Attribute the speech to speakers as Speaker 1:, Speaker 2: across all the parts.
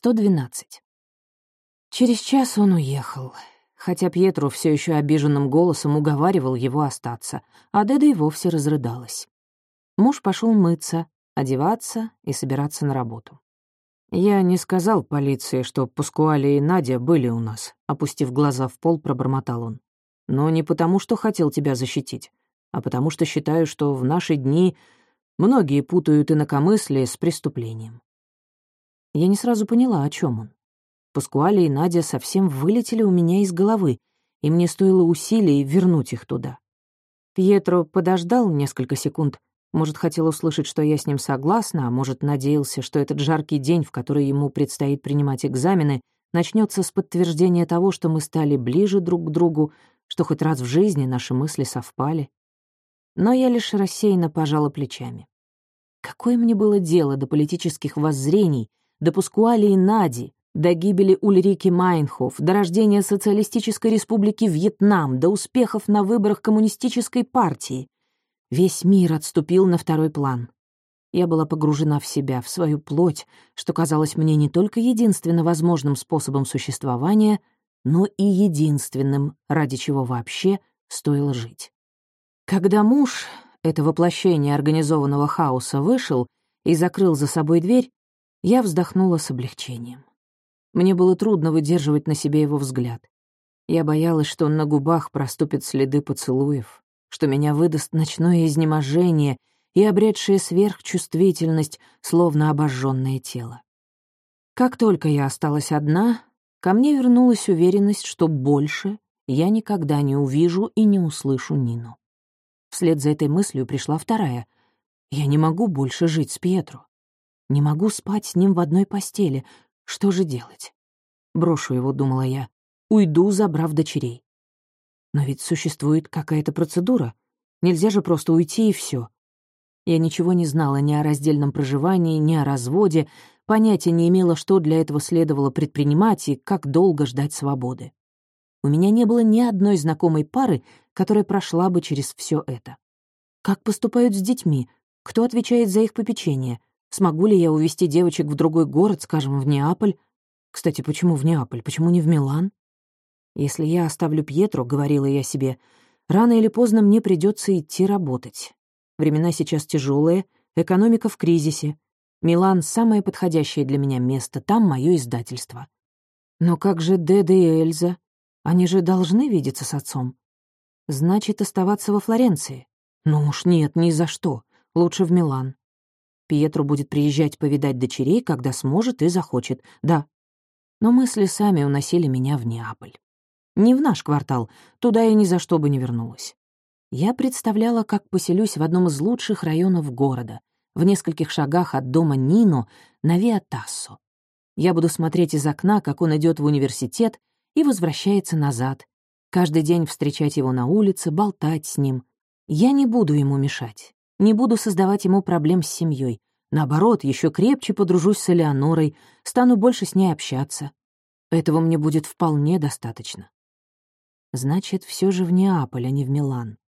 Speaker 1: 112. Через час он уехал, хотя Пьетро все еще обиженным голосом уговаривал его остаться, а Деда и вовсе разрыдалась. Муж пошел мыться, одеваться и собираться на работу. «Я не сказал полиции, что Паскуали и Надя были у нас», — опустив глаза в пол, пробормотал он. «Но не потому, что хотел тебя защитить, а потому что считаю, что в наши дни многие путают инакомыслие с преступлением». Я не сразу поняла, о чем он. Паскуали и Надя совсем вылетели у меня из головы, и мне стоило усилий вернуть их туда. Пьетро подождал несколько секунд, может, хотел услышать, что я с ним согласна, а может, надеялся, что этот жаркий день, в который ему предстоит принимать экзамены, начнется с подтверждения того, что мы стали ближе друг к другу, что хоть раз в жизни наши мысли совпали. Но я лишь рассеянно пожала плечами. Какое мне было дело до политических воззрений, до и Нади, до гибели Ульрики Майнхоф, до рождения Социалистической Республики Вьетнам, до успехов на выборах Коммунистической партии. Весь мир отступил на второй план. Я была погружена в себя, в свою плоть, что казалось мне не только единственно возможным способом существования, но и единственным, ради чего вообще стоило жить. Когда муж, это воплощение организованного хаоса, вышел и закрыл за собой дверь, я вздохнула с облегчением. Мне было трудно выдерживать на себе его взгляд. Я боялась, что на губах проступят следы поцелуев, что меня выдаст ночное изнеможение и обретшее сверхчувствительность, словно обожженное тело. Как только я осталась одна, ко мне вернулась уверенность, что больше я никогда не увижу и не услышу Нину. Вслед за этой мыслью пришла вторая. Я не могу больше жить с Пьетро. Не могу спать с ним в одной постели. Что же делать? Брошу его, думала я. Уйду, забрав дочерей. Но ведь существует какая-то процедура. Нельзя же просто уйти и все. Я ничего не знала ни о раздельном проживании, ни о разводе, понятия не имела, что для этого следовало предпринимать и как долго ждать свободы. У меня не было ни одной знакомой пары, которая прошла бы через все это. Как поступают с детьми? Кто отвечает за их попечение? Смогу ли я увезти девочек в другой город, скажем, в Неаполь? Кстати, почему в Неаполь? Почему не в Милан? Если я оставлю Пьетро, — говорила я себе, — рано или поздно мне придется идти работать. Времена сейчас тяжелые, экономика в кризисе. Милан — самое подходящее для меня место, там мое издательство. Но как же Деда и Эльза? Они же должны видеться с отцом. Значит, оставаться во Флоренции. Ну уж нет, ни за что. Лучше в Милан. Пьетро будет приезжать повидать дочерей, когда сможет и захочет. Да. Но мысли сами уносили меня в Неаполь. Не в наш квартал, туда я ни за что бы не вернулась. Я представляла, как поселюсь в одном из лучших районов города, в нескольких шагах от дома Нино на Виатассо. Я буду смотреть из окна, как он идет в университет и возвращается назад, каждый день встречать его на улице, болтать с ним. Я не буду ему мешать, не буду создавать ему проблем с семьей. Наоборот, еще крепче подружусь с Элеонорой, стану больше с ней общаться. Этого мне будет вполне достаточно. Значит, все же в Неаполь, а не в Милан.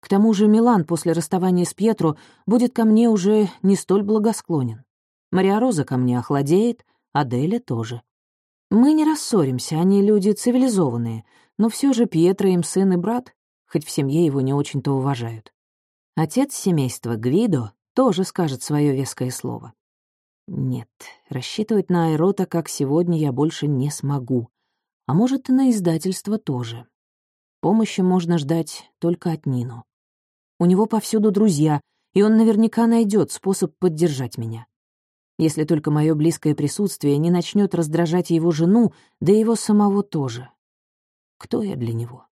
Speaker 1: К тому же Милан после расставания с Пьетро будет ко мне уже не столь благосклонен. Мария Роза ко мне охладеет, Аделя тоже. Мы не рассоримся, они люди цивилизованные, но все же Пьетро им сын и брат, хоть в семье его не очень-то уважают. Отец семейства Гвидо тоже скажет свое веское слово. Нет, рассчитывать на Айрота, как сегодня, я больше не смогу а может, и на издательство тоже. Помощи можно ждать только от Нину. У него повсюду друзья, и он наверняка найдет способ поддержать меня. Если только мое близкое присутствие не начнет раздражать его жену, да и его самого тоже. Кто я для него?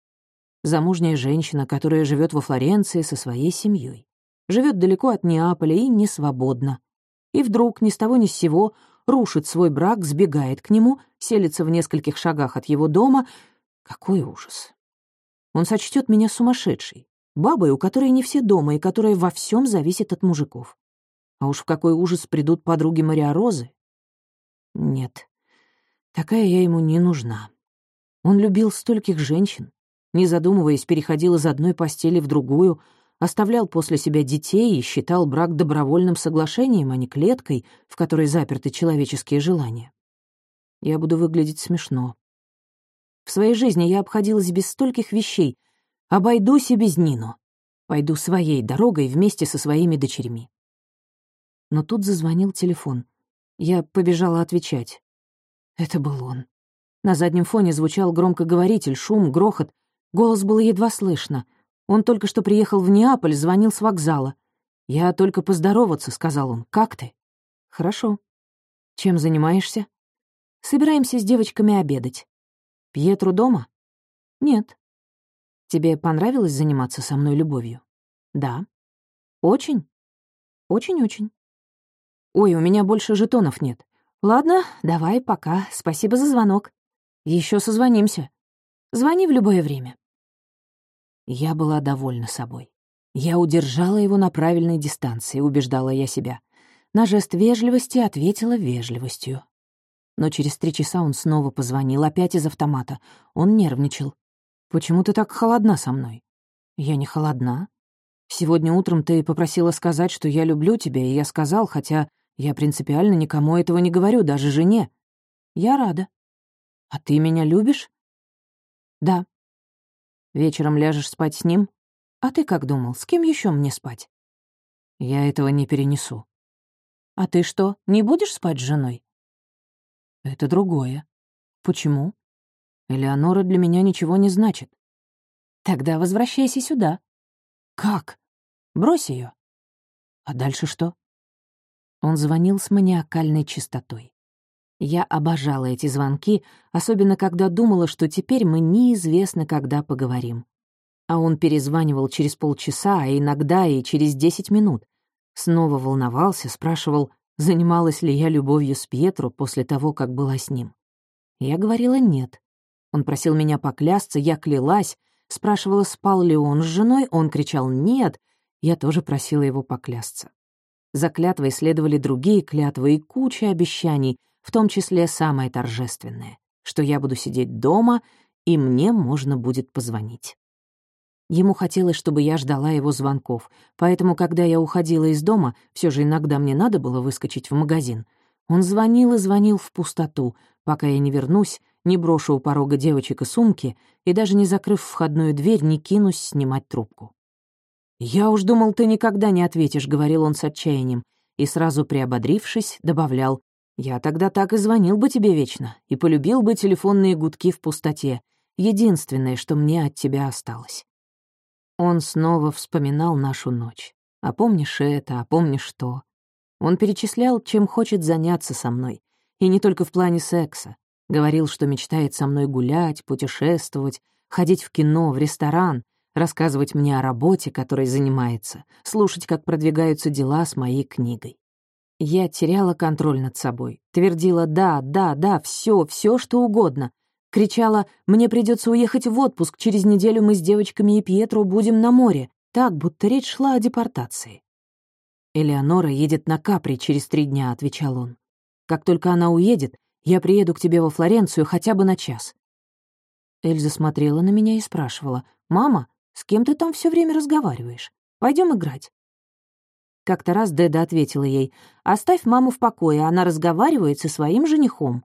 Speaker 1: Замужняя женщина, которая живет во Флоренции со своей семьей, живет далеко от Неаполя и не свободна. И вдруг ни с того ни с сего рушит свой брак, сбегает к нему, селится в нескольких шагах от его дома. Какой ужас. Он сочтет меня сумасшедшей, бабой, у которой не все дома и которая во всем зависит от мужиков. А уж в какой ужас придут подруги Мария Розы? Нет, такая я ему не нужна. Он любил стольких женщин, не задумываясь, переходил из одной постели в другую — оставлял после себя детей и считал брак добровольным соглашением, а не клеткой, в которой заперты человеческие желания. Я буду выглядеть смешно. В своей жизни я обходилась без стольких вещей. Обойдусь и без Нину. Пойду своей дорогой вместе со своими дочерьми. Но тут зазвонил телефон. Я побежала отвечать. Это был он. На заднем фоне звучал громкоговоритель, шум, грохот. Голос было едва слышно. Он только что приехал в Неаполь, звонил с вокзала. «Я только поздороваться», — сказал он. «Как ты?» «Хорошо. Чем занимаешься?» «Собираемся с девочками обедать». «Пьетру дома?» «Нет». «Тебе понравилось заниматься со мной любовью?» «Да». «Очень?» «Очень-очень». «Ой, у меня больше жетонов нет». «Ладно, давай, пока. Спасибо за звонок. Еще созвонимся. Звони в любое время». Я была довольна собой. Я удержала его на правильной дистанции, убеждала я себя. На жест вежливости ответила вежливостью. Но через три часа он снова позвонил, опять из автомата. Он нервничал. «Почему ты так холодна со мной?» «Я не холодна. Сегодня утром ты попросила сказать, что я люблю тебя, и я сказал, хотя я принципиально никому этого не говорю, даже жене. Я рада. А ты меня любишь? Да. Вечером ляжешь спать с ним? А ты как думал, с кем еще мне спать? Я этого не перенесу. А ты что, не будешь спать с женой? Это другое. Почему? Элеонора для меня ничего не значит. Тогда возвращайся сюда. Как? Брось ее. А дальше что? Он звонил с маниакальной чистотой. Я обожала эти звонки, особенно когда думала, что теперь мы неизвестно, когда поговорим. А он перезванивал через полчаса, а иногда и через десять минут. Снова волновался, спрашивал, занималась ли я любовью с Пьетро после того, как была с ним. Я говорила «нет». Он просил меня поклясться, я клялась, спрашивала, спал ли он с женой, он кричал «нет», я тоже просила его поклясться. За клятвой следовали другие клятвы и куча обещаний, в том числе самое торжественное, что я буду сидеть дома, и мне можно будет позвонить. Ему хотелось, чтобы я ждала его звонков, поэтому, когда я уходила из дома, все же иногда мне надо было выскочить в магазин. Он звонил и звонил в пустоту, пока я не вернусь, не брошу у порога девочек и сумки, и даже не закрыв входную дверь, не кинусь снимать трубку. «Я уж думал, ты никогда не ответишь», — говорил он с отчаянием, и сразу приободрившись, добавлял, «Я тогда так и звонил бы тебе вечно, и полюбил бы телефонные гудки в пустоте, единственное, что мне от тебя осталось». Он снова вспоминал нашу ночь. «А помнишь это, а помнишь то?» Он перечислял, чем хочет заняться со мной, и не только в плане секса. Говорил, что мечтает со мной гулять, путешествовать, ходить в кино, в ресторан, рассказывать мне о работе, которой занимается, слушать, как продвигаются дела с моей книгой. Я теряла контроль над собой, твердила «да, да, да, все, все, что угодно», кричала «мне придется уехать в отпуск, через неделю мы с девочками и Пьетро будем на море», так, будто речь шла о депортации. «Элеонора едет на Капри через три дня», — отвечал он. «Как только она уедет, я приеду к тебе во Флоренцию хотя бы на час». Эльза смотрела на меня и спрашивала, «Мама, с кем ты там все время разговариваешь? Пойдем играть». Как-то раз Деда ответила ей, «Оставь маму в покое, она разговаривает со своим женихом».